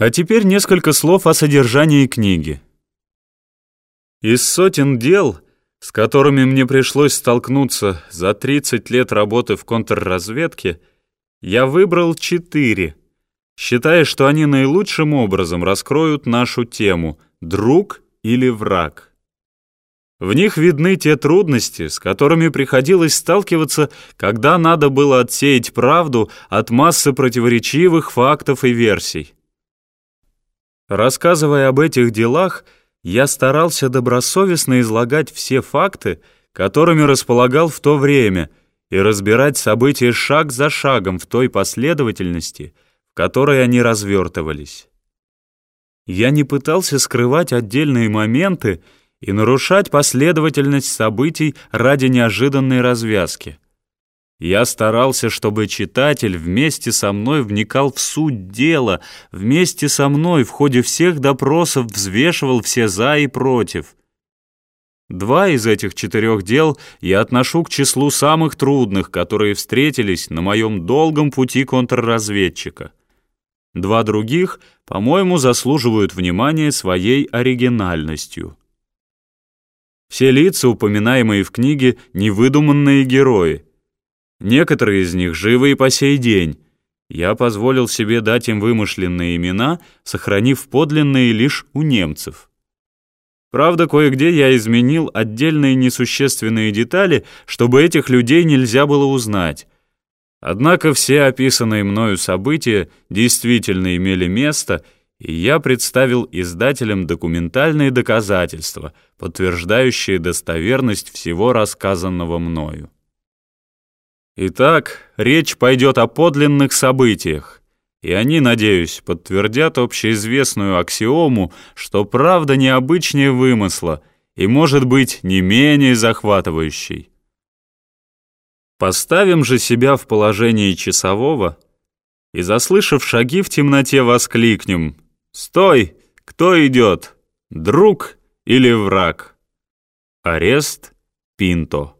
А теперь несколько слов о содержании книги. Из сотен дел, с которыми мне пришлось столкнуться за 30 лет работы в контрразведке, я выбрал четыре, считая, что они наилучшим образом раскроют нашу тему «друг или враг». В них видны те трудности, с которыми приходилось сталкиваться, когда надо было отсеять правду от массы противоречивых фактов и версий. Рассказывая об этих делах, я старался добросовестно излагать все факты, которыми располагал в то время, и разбирать события шаг за шагом в той последовательности, в которой они развертывались. Я не пытался скрывать отдельные моменты и нарушать последовательность событий ради неожиданной развязки. Я старался, чтобы читатель вместе со мной вникал в суть дела, вместе со мной в ходе всех допросов взвешивал все «за» и «против». Два из этих четырех дел я отношу к числу самых трудных, которые встретились на моем долгом пути контрразведчика. Два других, по-моему, заслуживают внимания своей оригинальностью. Все лица, упоминаемые в книге, невыдуманные герои — Некоторые из них живы и по сей день. Я позволил себе дать им вымышленные имена, сохранив подлинные лишь у немцев. Правда, кое-где я изменил отдельные несущественные детали, чтобы этих людей нельзя было узнать. Однако все описанные мною события действительно имели место, и я представил издателям документальные доказательства, подтверждающие достоверность всего рассказанного мною. Итак, речь пойдет о подлинных событиях, и они, надеюсь, подтвердят общеизвестную аксиому, что правда необычнее вымысла и может быть не менее захватывающей. Поставим же себя в положении часового и, заслышав шаги в темноте, воскликнем «Стой! Кто идет? Друг или враг?» Арест Пинто